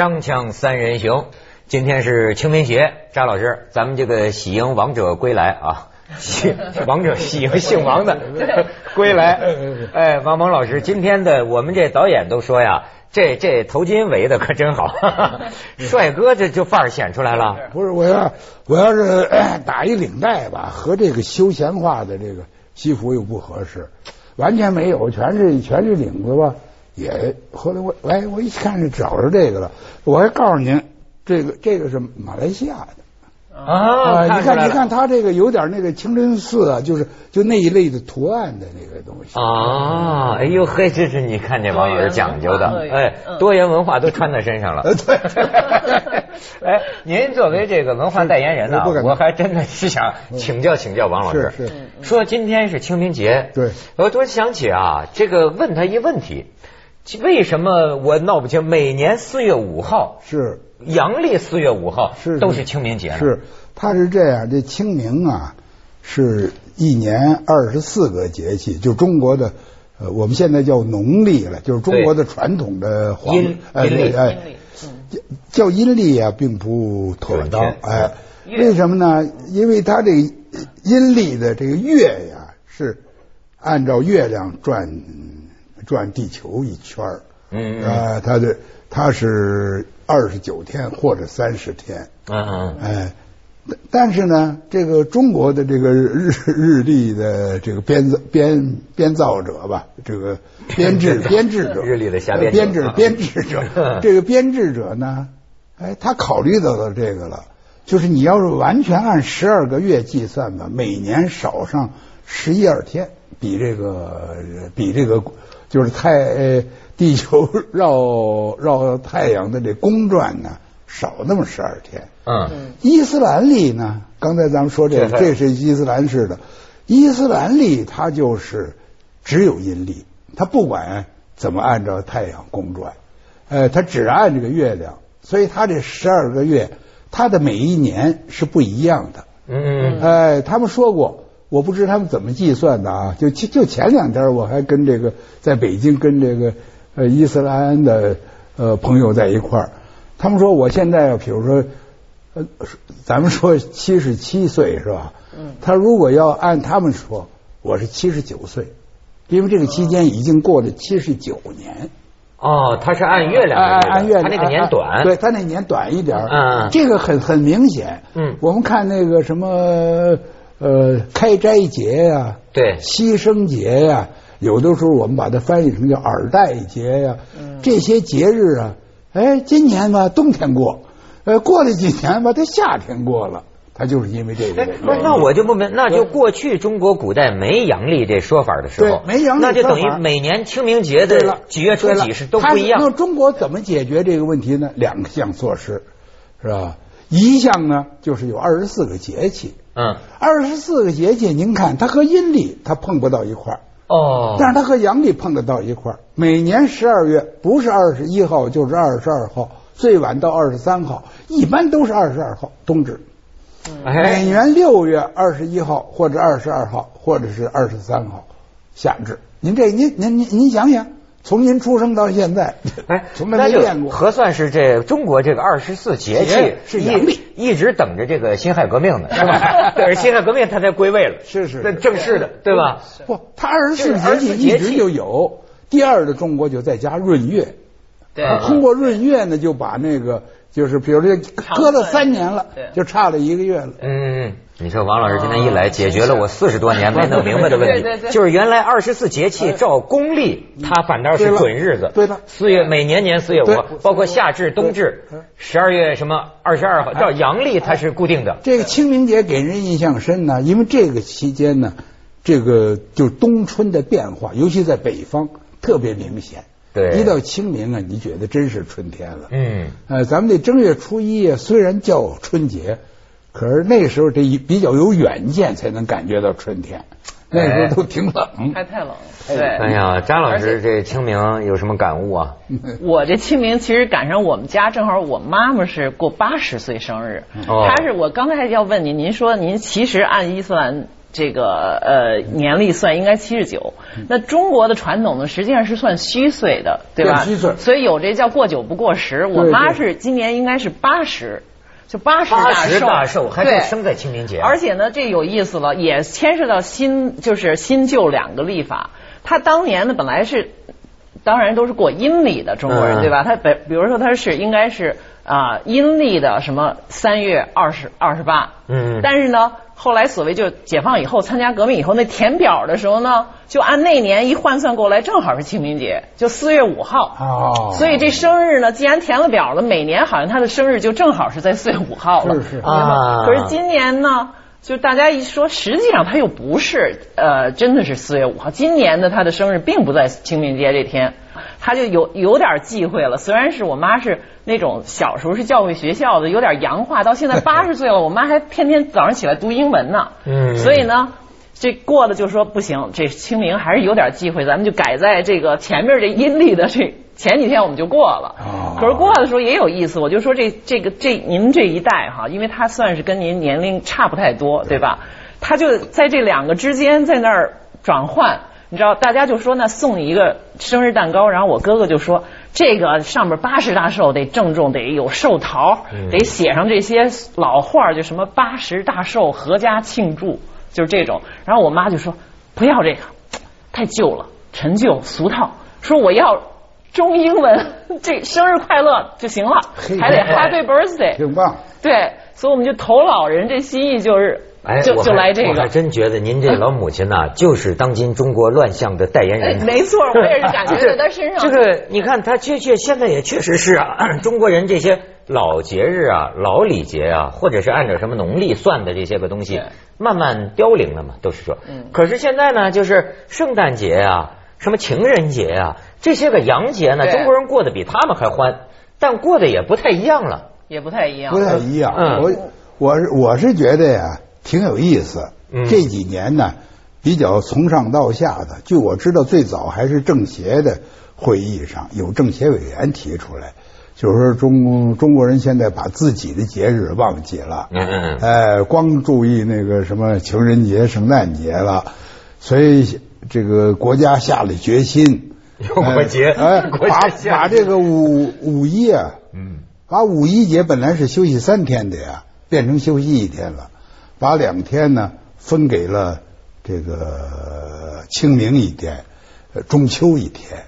锵锵三人行，今天是清明节，张老师，咱们这个喜迎王者归来啊，喜 王者喜迎姓王的归来。哎，王蒙老师，今天的我们这导演都说呀，这这头巾围的可真好，帅哥这就范儿显出来了。不是我要我要是 打一领带吧，和这个休闲化的这个西服又不合适，完全没有，全是全是领子吧。也后来我哎，我一看是找着这个了，我还告诉您，这个这个是马来西亚的。啊，你看你看他这个有点那个清真寺啊，就是就那一类的图案的那个东西。啊。哎呦嘿，这是你看这王老师讲究的，哎，多元文化都穿在身上了。对，哎，您作为这个文化代言人呢，我还真的是想请教请教王老师，是说今天是清明节，对，我突然想起啊，这个问他一问题。为什么我闹不清？每年四月五号是阳历四月五号是都是清明节。是，它是这样，这清明啊，是一年二十四个节气，就中国的呃，我们现在叫农历了，就是中国的传统的黄阴历哎，叫阴历啊，并不妥当哎。为什么呢？因为它这阴历的这个月呀，是按照月亮转。转地球一圈儿，嗯啊，它的它是二十九天或者三十天，嗯嗯，哎，但是呢，这个中国的这个日日历的这个编造编编造者吧，这个编制编制者，日历的瞎编编制编制者，这个编制者呢，哎，他考虑到了这个了，就是你要是完全按十二个月计算吧，每年少上十一二天，比这个比这个。就是太呃地球绕绕太阳的这公转呢，少那么十二天。嗯，伊斯兰历呢？刚才咱们说这，这是伊斯兰式的。伊斯兰历它就是只有阴历，它不管怎么按照太阳公转，呃，它只按这个月亮，所以它这十二个月，它的每一年是不一样的。嗯，哎，他们说过。我不知他们怎么计算的啊？就就前两天我还跟这个在北京跟这个呃伊斯兰的呃朋友在一块儿，他们说我现在比如说呃咱们说七十七岁是吧？嗯。他如果要按他们说，我是七十九岁，因为这个期间已经过了七十九年。哦，他是按月亮按按月亮，他那个年短，对他那年短一点嗯。这个很很明显。嗯。我们看那个什么。呃，开斋节呀，对，牺牲节呀，有的时候我们把它翻译成叫耳戴节呀，这些节日啊，哎，今年吧冬天过，呃，过了几年吧，它夏天过了，它就是因为这个。那那我就不明，那就过去中国古代没阳历这说法的时候，没阳历那就等于每年清明节的几月初几是都不一样。那中国怎么解决这个问题呢？两项措施，是吧？一项呢，就是有二十四个节气。嗯，二十四个节气，您看它和阴历它碰不到一块儿哦，但是它和阳历碰得到一块儿。每年十二月不是二十一号就是二十二号，最晚到二十三号，一般都是二十二号冬至。每年六月二十一号或者二十二号或者是二十三号夏至。您这您您您您想想。从您出生到现在，哎，从来没见过。核算是这中国这个二十四节气是阳历，一直等着这个辛亥革命呢，是吧？等着辛亥革命，它才归位了。是是，那正式的，对吧？不，它二十四节气一直就有。第二的中国就在加闰月，对，通过闰月呢，就把那个就是比如说搁了三年了，就差了一个月了。嗯。你说王老师今天一来，解决了我四十多年没弄明白的问题，就是原来二十四节气照公历，它反倒是准日子。对的，四月每年年四月五，包括夏至、冬至，十二月什么二十二号，照阳历它是固定的。这个清明节给人印象深呢，因为这个期间呢，这个就冬春的变化，尤其在北方特别明显。对，一到清明啊，你觉得真是春天了。嗯，呃，咱们这正月初一啊，虽然叫春节。可是那时候这一比较有远见，才能感觉到春天。那时候都挺冷，还太冷。对，哎呀，张老师这清明有什么感悟啊？我这清明其实赶上我们家正好，我妈妈是过八十岁生日。她是我刚才要问您，您说您其实按伊斯兰这个呃年历算应该七十九。那中国的传统呢，实际上是算虚岁的，对吧？虚岁所以有这叫过九不过十。我妈是今年应该是八十，就八十大寿还是对生在清明节，而且呢，这有意思了，也牵涉到新就是新旧两个历法。他当年呢，本来是当然都是过阴历的中国人，嗯对吧？他本比如说他是应该是啊、阴历的什么三月二十二十八，嗯但是呢，后来所谓就解放以后，参加革命以后，那填表的时候呢，就按那年一换算过来，正好是清明节，就四月五号。哦所以这生日呢，既然填了表了，每年好像他的生日就正好是在四月五号了。是是啊可是今年呢，就大家一说，实际上他又不是呃，真的是四月五号。今年的他的生日并不在清明节这天，他就有有点忌讳了。虽然是我妈是那种小时候是教会学校的，有点洋化，到现在八十岁了，我妈还天天早上起来读英文呢。嗯所以呢。这过的就说不行，这清明还是有点机会，咱们就改在这个前面这阴历的这前几天我们就过了。哦可是过的时候也有意思，我就说这这个这您这一代哈，因为他算是跟您年龄差不太多，对吧？他就在这两个之间在那儿转换，你知道，大家就说那送你一个生日蛋糕，然后我哥哥就说这个上面八十大寿得郑重，得有寿桃，嗯得写上这些老话儿，就什么八十大寿阖家庆祝，就是这种。然后我妈就说不要这个，太旧了，陈旧俗套，说我要。中英文，这生日快乐就行了，还得 Happy Birthday。挺棒。对，所以我们就投老人这心意，就是哎，就就来这个。我还真觉得您这老母亲呐，就是当今中国乱象的代言哎人。没错，我也是感觉 在他身上。这个你看，他确确现在也确实是啊，中国人这些老节日啊、老礼节啊，或者是按照什么农历算的这些个东西，慢慢凋零了嘛，都是说。嗯可是现在呢，就是圣诞节啊、什么情人节啊，这些个洋节呢，中国人过得比他们还欢，但过得也不太一样了。也不太一样。不太一样。嗯我我是我是觉得呀，挺有意思。嗯这几年呢，比较从上到下的，据我知道，最早还是政协的会议上有政协委员提出来，就是说中中国人现在把自己的节日忘记了，嗯嗯嗯。哎，光注意那个什么情人节、圣诞节了，所以这个国家下了决心。有国节哎，把把这个五五一啊，嗯，把五一节本来是休息三天的呀，变成休息一天了，把两天呢分给了这个清明一天，呃中秋一天，啊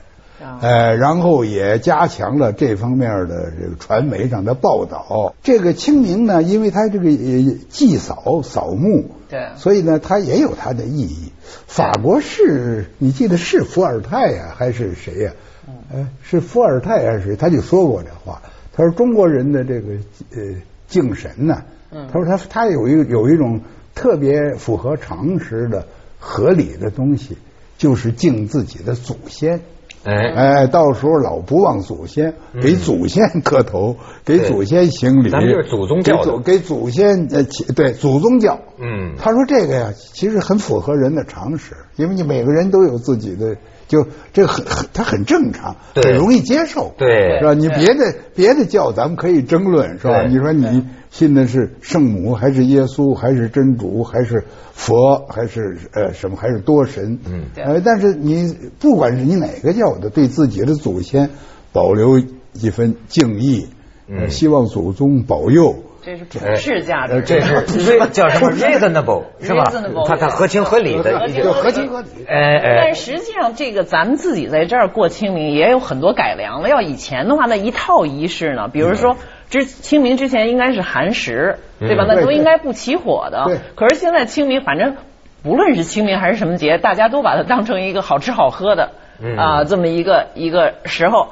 呃，然后也加强了这方面的这个传媒上的报道。这个清明呢，因为它这个呃祭扫扫墓，对。所以呢，它也有它的意义。法国是，你记得是伏尔泰呀、还是谁呀、呃，是伏尔泰还是谁？他就说过这话，他说中国人的这个呃敬神呢，嗯。他说他他有一有一种特别符合常识的合理的东西，就是敬自己的祖先。哎，哎，到时候老不忘祖先，给祖先磕头，给祖先行礼。咱们就是祖宗教的给祖给祖先呃，对祖宗教。嗯他说这个呀，其实很符合人的常识，因为你每个人都有自己的，就这个很很，它很正常，对很容易接受，对是吧？你别的别的教咱们可以争论，是吧？你说你信的是圣母，还是耶稣，还是真主，还是佛，还是呃什么，还是多神？嗯对呃，但是你不管是你哪个教的，对自己的祖先保留一份敬意，呃嗯希望祖宗保佑。这是普世价值。呃这是 这叫什么 reasonable 是吧 Reasonable，？它它合情合理的合一个，情合情合理。哎哎但，实际上，这个咱们自己在这儿过清明也有很多改良了。要以前的话，那一套仪式呢，比如说之清明之前应该是寒食，对吧？嗯那都应该不起火的对。可是现在清明，反正不论是清明还是什么节，大家都把它当成一个好吃好喝的嗯啊这么一个一个时候。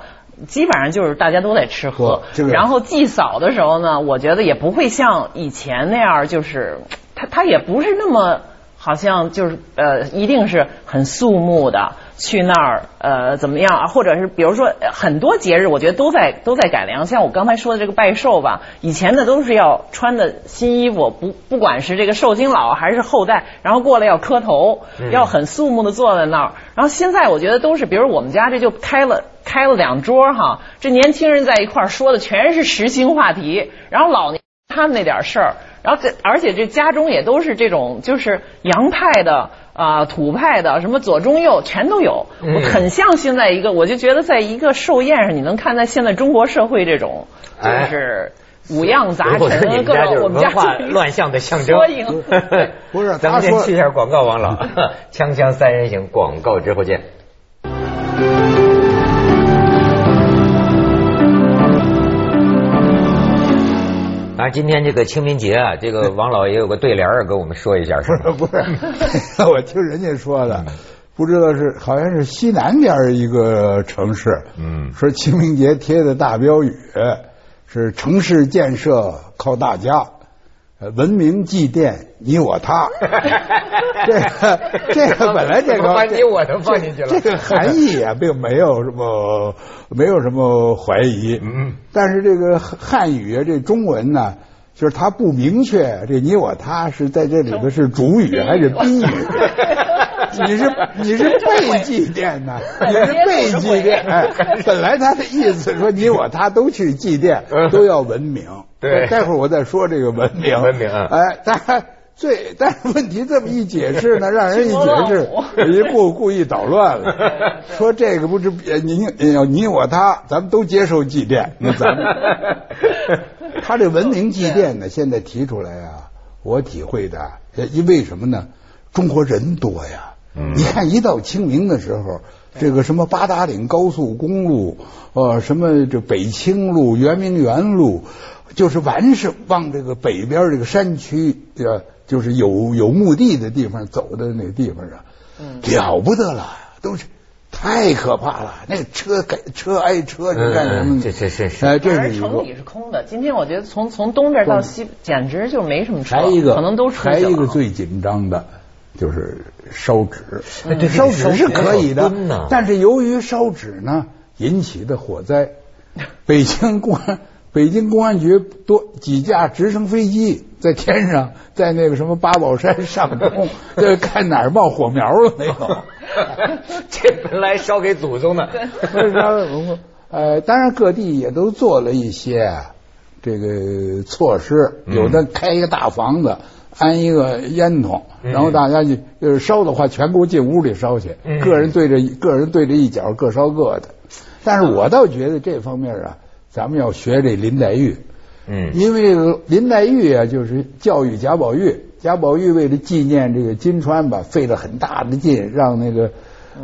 基本上就是大家都在吃喝。然后祭扫的时候呢，我觉得也不会像以前那样，就是他他也不是那么好像就是呃，一定是很肃穆的去那儿呃怎么样啊？或者是比如说呃很多节日，我觉得都在都在改良。像我刚才说的这个拜寿吧，以前的都是要穿的新衣服，不不管是这个寿星老还是后代，然后过来要磕头，嗯要很肃穆的坐在那儿。然后现在我觉得都是，比如我们家这就开了开了两桌哈，这年轻人在一块儿说的全是时兴话题，然后老年他们那点事儿，然后这而且这家中也都是这种就是洋派的啊、土派的，什么左中右全都有，嗯我很像现在一个，我就觉得在一个寿宴上，你能看到现在中国社会这种就哎是五样杂陈，各种我们家文化乱象的象征缩影。不是咱们先去一下广告，王老，锵锵三人行，广告之后见。啊，今天这个清明节啊，这个王老爷有个对联儿跟我们说一下，是吗？不是，我听人家说的，不知道是好像是西南边儿一个城市，嗯。说清明节贴的大标语是城市建设靠大家，呃文明祭奠你我他。这个这个本来这个 把你我都放进去了这这个含义啊，并没有什么没有什么怀疑，嗯，但是这个汉语啊，这中文呢，就是它不明确，这你我他是在这里头是主语还是宾语？你是你是被祭奠呢？你是被祭奠？哎，本来他的意思说你我他都去祭奠，都要文明。对待会儿我再说这个文明。文明啊哎，但最但是问题这么一解释呢，让人一解释一故故意捣乱了。说这个不是你你呃你我他，咱们都接受祭奠，那咱们他这文明祭奠呢，现在提出来啊，我体会的，呃因为什么呢？中国人多呀，嗯你看一到清明的时候，这个什么八达岭高速公路，呃，什么这北清路、圆明园路，就是完是往这个北边这个山区，呃，就是有有墓地的地方走的那个地方啊，嗯了不得了，都是太可怕了，那车给车挨车，你干什么这这这是哎，这是城里。是空的。今天我觉得从从东边到西，简直就没什么车，还一个，可能都还一个最紧张的，就是烧纸。烧纸是可以的但是由于烧纸呢引起的火灾，北京公安北京公安局多几架直升飞机在天上，在那个什么八宝山上空，这看哪儿冒火苗了没有？这本来烧给祖宗的？呃，当然各地也都做了一些这个措施，嗯有的开一个大房子，安一个烟囱，嗯然后大家就就是烧的话，全给我进屋里烧去，嗯个人对着个人对着一角，各烧各的。但是我倒觉得这方面啊，咱们要学这林黛玉，嗯因为林黛玉啊，就是教育贾宝玉。贾宝玉为了纪念这个金钏吧，费了很大的劲，让那个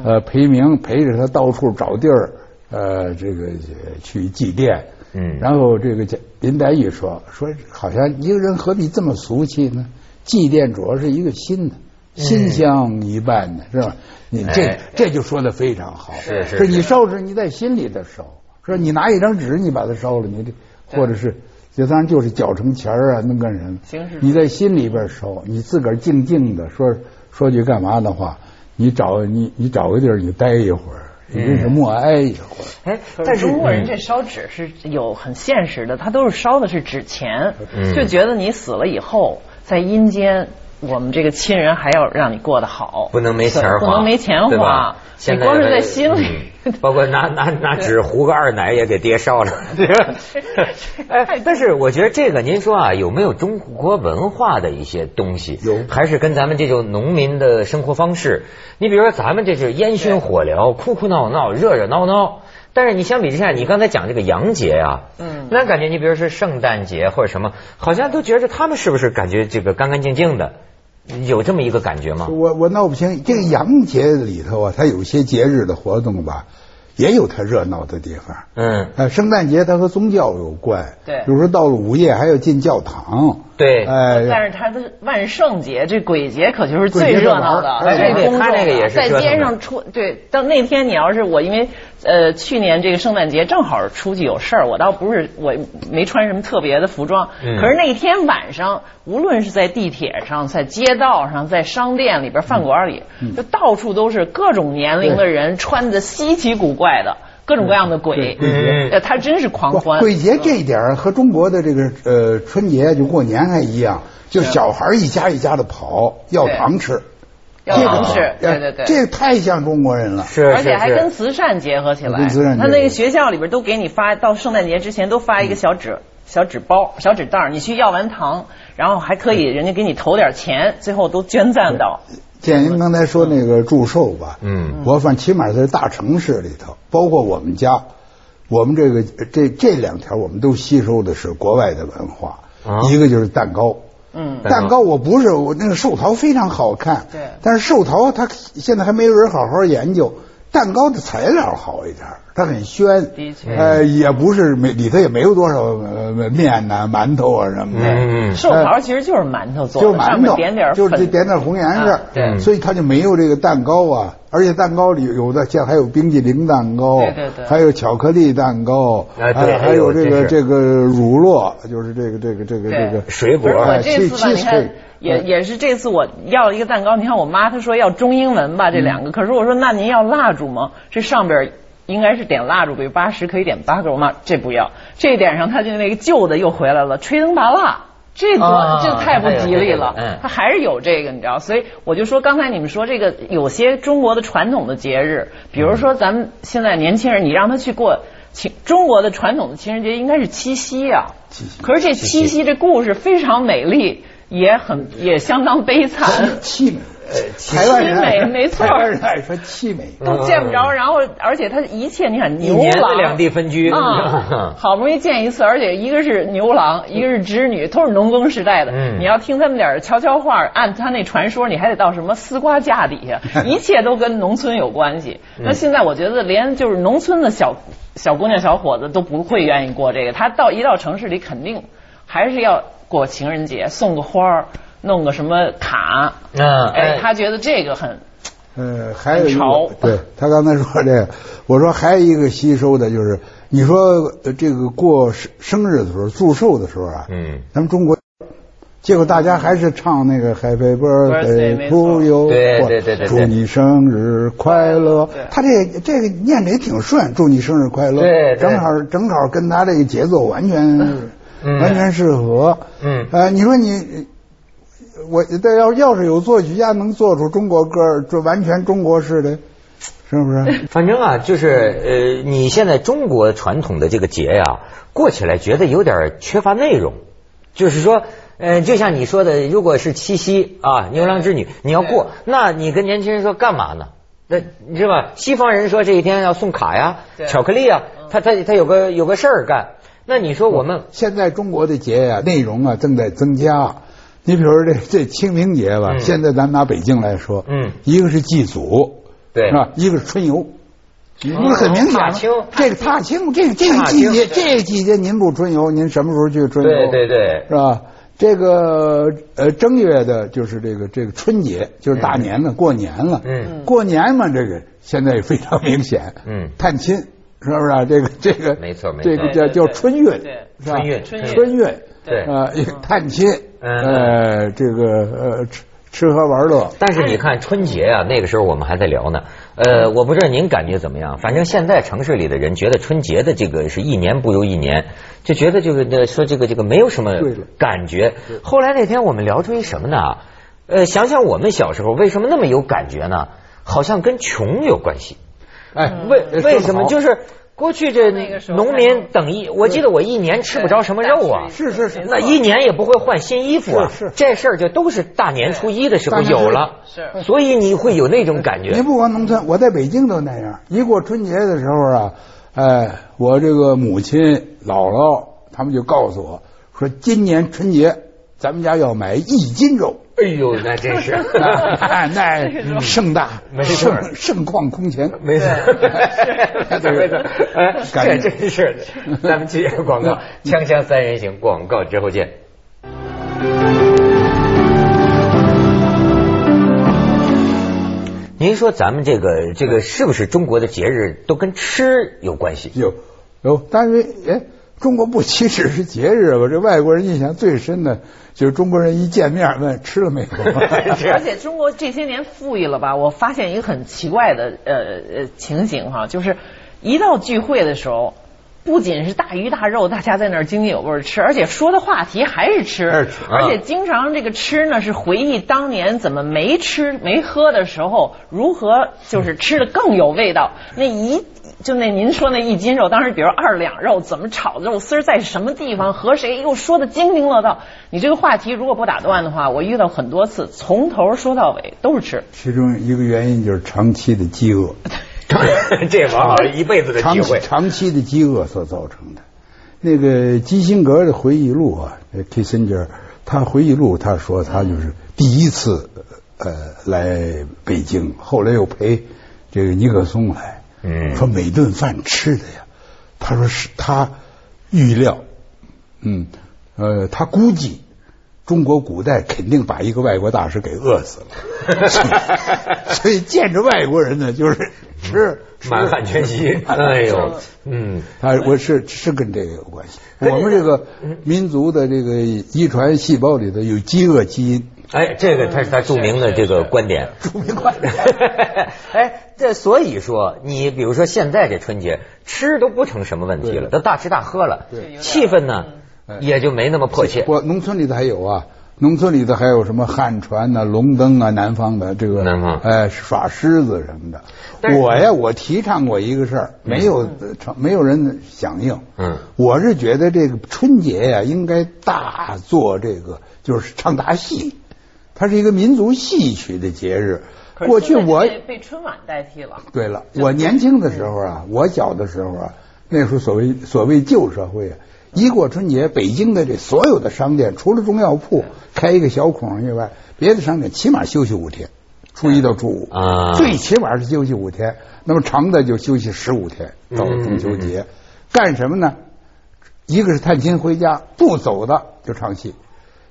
呃裴明陪着他到处找地儿，呃，这个呃去祭奠。嗯然后这个叫林黛玉说说，好像一个人何必这么俗气呢？祭奠主要是一个心的，心香一半的，是吧？你这哎这就说的非常好。是是是你烧纸你在心里头烧，说你拿一张纸你把它烧了，你这或者是。就当然就是绞成钱儿啊，能干什么？你在心里边烧，你自个儿静静的说说句干嘛的话，你找你你找个地儿你待一会儿，你这是默哀一会儿。哎，可但是是中国人嗯这烧纸是有很现实的，他都是烧的是纸钱，嗯就觉得你死了以后在阴间，我们这个亲人还要让你过得好，不能没钱花，不能没钱花，现在你光是在心里。嗯 包括拿拿拿纸糊个二奶也给爹烧了。哎，但是我觉得这个，您说啊，有没有中国文化的一些东西？有还是跟咱们这种农民的生活方式？你比如说，咱们这是烟熏火燎，哭哭闹闹，热热闹闹。但是你相比之下，你刚才讲这个洋节啊，嗯那感觉你比如说圣诞节或者什么，好像都觉着他们是不是感觉这个干干净净的，有这么一个感觉吗？我我闹不清，这个洋节里头啊，它有些节日的活动吧，也有它热闹的地方。嗯，呃，圣诞节它和宗教有关，对。比如说到了午夜还要进教堂，对，哎、但是它的万圣节这鬼节可就是最热闹的，这玩意儿最公众他那个也的，在是折腾的。街上出对。到那天你要是我，因为呃去年这个圣诞节正好出去有事儿，我倒不是我没穿什么特别的服装，嗯。可是那天晚上，无论是在地铁上、在街道上、在商店里边、饭馆里，嗯就到处都是各种年龄的人，穿的稀奇古怪的。各种各样的鬼，鬼节。呃，他真是狂欢。鬼节这一点儿和中国的这个呃春节就过年还一样，就小孩一家一家的跑要糖吃，要这个糖吃哎对对对。这太像中国人了。是而且还跟慈善结合起来。跟慈善他那个学校里边都给你发，到圣诞节之前都发一个小纸，小纸包、小纸袋儿，你去要完糖，然后还可以人家给你投点钱，最后都捐赠到。建英刚才说那个祝寿吧，嗯。我反正起码在大城市里头，包括我们家，我们这个这这两条我们都吸收的是国外的文化，啊。一个就是蛋糕。嗯。蛋糕蛋糕我不是我那个寿桃非常好看，对。但是寿桃它现在还没有人好好研究，蛋糕的材料好一点，它很宣，的确。呃，也不是没里头也没有多少呃面呐、馒头啊什么的，嗯寿桃其实就是馒头做的，就是馒头，上面点点就是粉，点点红颜色。啊，对。所以它就没有这个蛋糕啊，而且蛋糕里有的像还有冰激凌蛋糕，对对对。还有巧克力蛋糕，哎对还还有这个这个。乳酪，就是这个这个这个这个水果不是我哎这次吧你看也嗯也是这次我要了一个蛋糕，你看我妈她说要中英文吧这两个，可是我说那您要蜡烛吗？这上边应该是点蜡烛，比如八十可以点八个，我妈这不要，这点上他就那个旧的又回来了，吹灯拔蜡。这多、啊这太不吉利了还有这个嗯，它还是有这个，你知道，所以我就说刚才你们说这个有些中国的传统的节日，比如说咱们现在年轻人，你让他去过情中国的传统的情人节应该是七夕啊，可是这七夕这故事非常美丽，也很也相当悲惨，凄美，台湾人爱凄美没错台湾人爱说凄美，都见不着。然后而且他一切你看牛郎两地分居啊，好不容易见一次，而且一个是牛郎，一个是织女，都是农耕时代的。嗯你要听他们点儿悄悄话，按他那传说，你还得到什么丝瓜架底下，一切都跟农村有关系。嗯那现在我觉得连就是农村的小小姑娘小伙子都不会愿意过这个，他到一到城市里肯定还是要过情人节，送个花儿，弄个什么卡。嗯哎，他觉得这个很呃，还有一很潮个，对他刚才说这个，我说还有一个吸收的就是，你说呃这个过生生日的时候，祝寿的时候啊，嗯，咱们中国，结果大家还是唱那个 Happy Birthday，to you，对对对祝你生日快乐。他这这个念的也挺顺，祝你生日快乐，对对正好正好跟他这个节奏完全嗯完全适合。嗯呃，你说你。我这要要是有作曲家能做出中国歌儿，这完全中国式的，是不是？反正啊，就是呃，你现在中国传统的这个节呀、过起来觉得有点缺乏内容。就是说，呃，就像你说的，如果是七夕啊，牛郎织女，你要过，那你跟年轻人说干嘛呢？那你知道吧？西方人说这一天要送卡呀、对巧克力啊，他他他有个有个事儿干。那你说我们现在中国的节呀、内容啊正在增加。你比如说这这清明节吧，嗯现在咱拿北京来说，嗯一个是祭祖，对是吧？一个是春游，你不是很明显吗？这个踏青，这个这个季节，这个季节您不春游，您什么时候去春游？对对对是吧？这个呃正月的，就是这个这个春节，就是大年了，过年了。嗯过年嘛，这个现在也非常明显。嗯探亲是不是啊？这个这个没错没错这个叫叫春运，对是吧？春运春运春运，对呃，探亲，嗯呃，这个呃吃吃喝玩乐，但是你看春节啊，那个时候我们还在聊呢。呃，我不知道您感觉怎么样，反正现在城市里的人觉得春节的这个是一年不如一年，就觉得这个呃说这个这个没有什么感觉。后来那天我们聊出一什么呢？呃，想想我们小时候为什么那么有感觉呢？好像跟穷有关系。哎，为呃为什么？就是过去这那个时候农民等一，我记得我一年吃不着什么肉啊，是是是那一年也不会换新衣服啊，是是这事儿就都是大年初一的时候有了，是所以你会有那种感觉你。不光农村，我在北京都那样。一过春节的时候啊，哎，我这个母亲、姥姥他们就告诉我说，今年春节咱们家要买一斤肉。哎呦，那真是，那那 盛大，没事盛盛况空前，没错，没错没错，哎，感这真是的。咱们接着广告，锵锵三人行，广告之后见。您说咱们这个这个是不是中国的节日都跟吃有关系？有有，但是哎，中国不岂止是节日吧？这外国人印象最深的就是中国人一见面问吃了没有。而且中国这些年富裕了吧？我发现一个很奇怪的呃呃情形哈，就是一到聚会的时候，不仅是大鱼大肉，大家在那儿津津有味儿吃，而且说的话题还是吃，还是吃而且经常这个吃呢是回忆当年怎么没吃没喝的时候，如何就是吃的更有味道。那一就那您说那一斤肉，当时比如二两肉怎么炒肉丝，在什么地方和谁又说的津津乐道。你这个话题如果不打断的话，我遇到很多次，从头说到尾都是吃。其中一个原因就是长期的饥饿，这往往一辈子的机会。长期的饥饿所造成的。那个基辛格的回忆录啊，Kissinger，他回忆录他说他就是第一次呃来北京，后来又陪这个尼克松来，嗯说每顿饭吃的呀，他说是他预料，嗯呃他估计。中国古代肯定把一个外国大使给饿死了，所以见着外国人呢，就是吃满汉全席。哎呦，嗯，他我是是跟这个有关系。我们这个民族的这个遗传细胞里头有饥饿基因。哎，这个他是他著名的这个观点。著名观点。哎，这所以说，你比如说现在这春节吃都不成什么问题了，都大吃大喝了，气氛呢？也就没那么迫切。我农村里头还有啊，农村里头还有什么旱船呐、龙灯啊，南方的这个南方哎耍狮子什么的。我呀，我提倡过一个事儿，没有成，没有人响应。嗯，我是觉得这个春节呀，应该大做这个，就是唱大戏。它是一个民族戏曲的节日。过去我被春晚代替了。对了，我年轻的时候啊，我小的时候啊，那时候所谓所谓旧社会啊。一过春节，北京的这所有的商店，除了中药铺开一个小孔以外，别的商店起码休息五天，初一到初五啊，最起码是休息五天。那么长的就休息十五天，到了中秋节，干什么呢？一个是探亲回家，不走的就唱戏。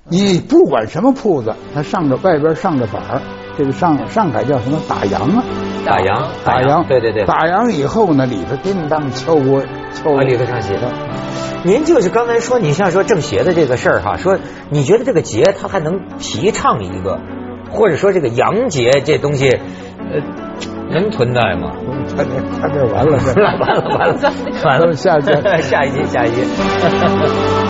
你不管什么铺子，它上着外边上着板儿，这个上上海叫什么打烊啊？打烊，打烊，对对对，打烊以后呢，里头叮当敲锅敲锅，里头唱戏。您就是刚才说，你像说正邪的这个事儿哈，说你觉得这个节它还能提倡一个，或者说这个洋节这东西，呃，能存在吗？他这他这完了，完了完了完了，完了，下下一集下一集。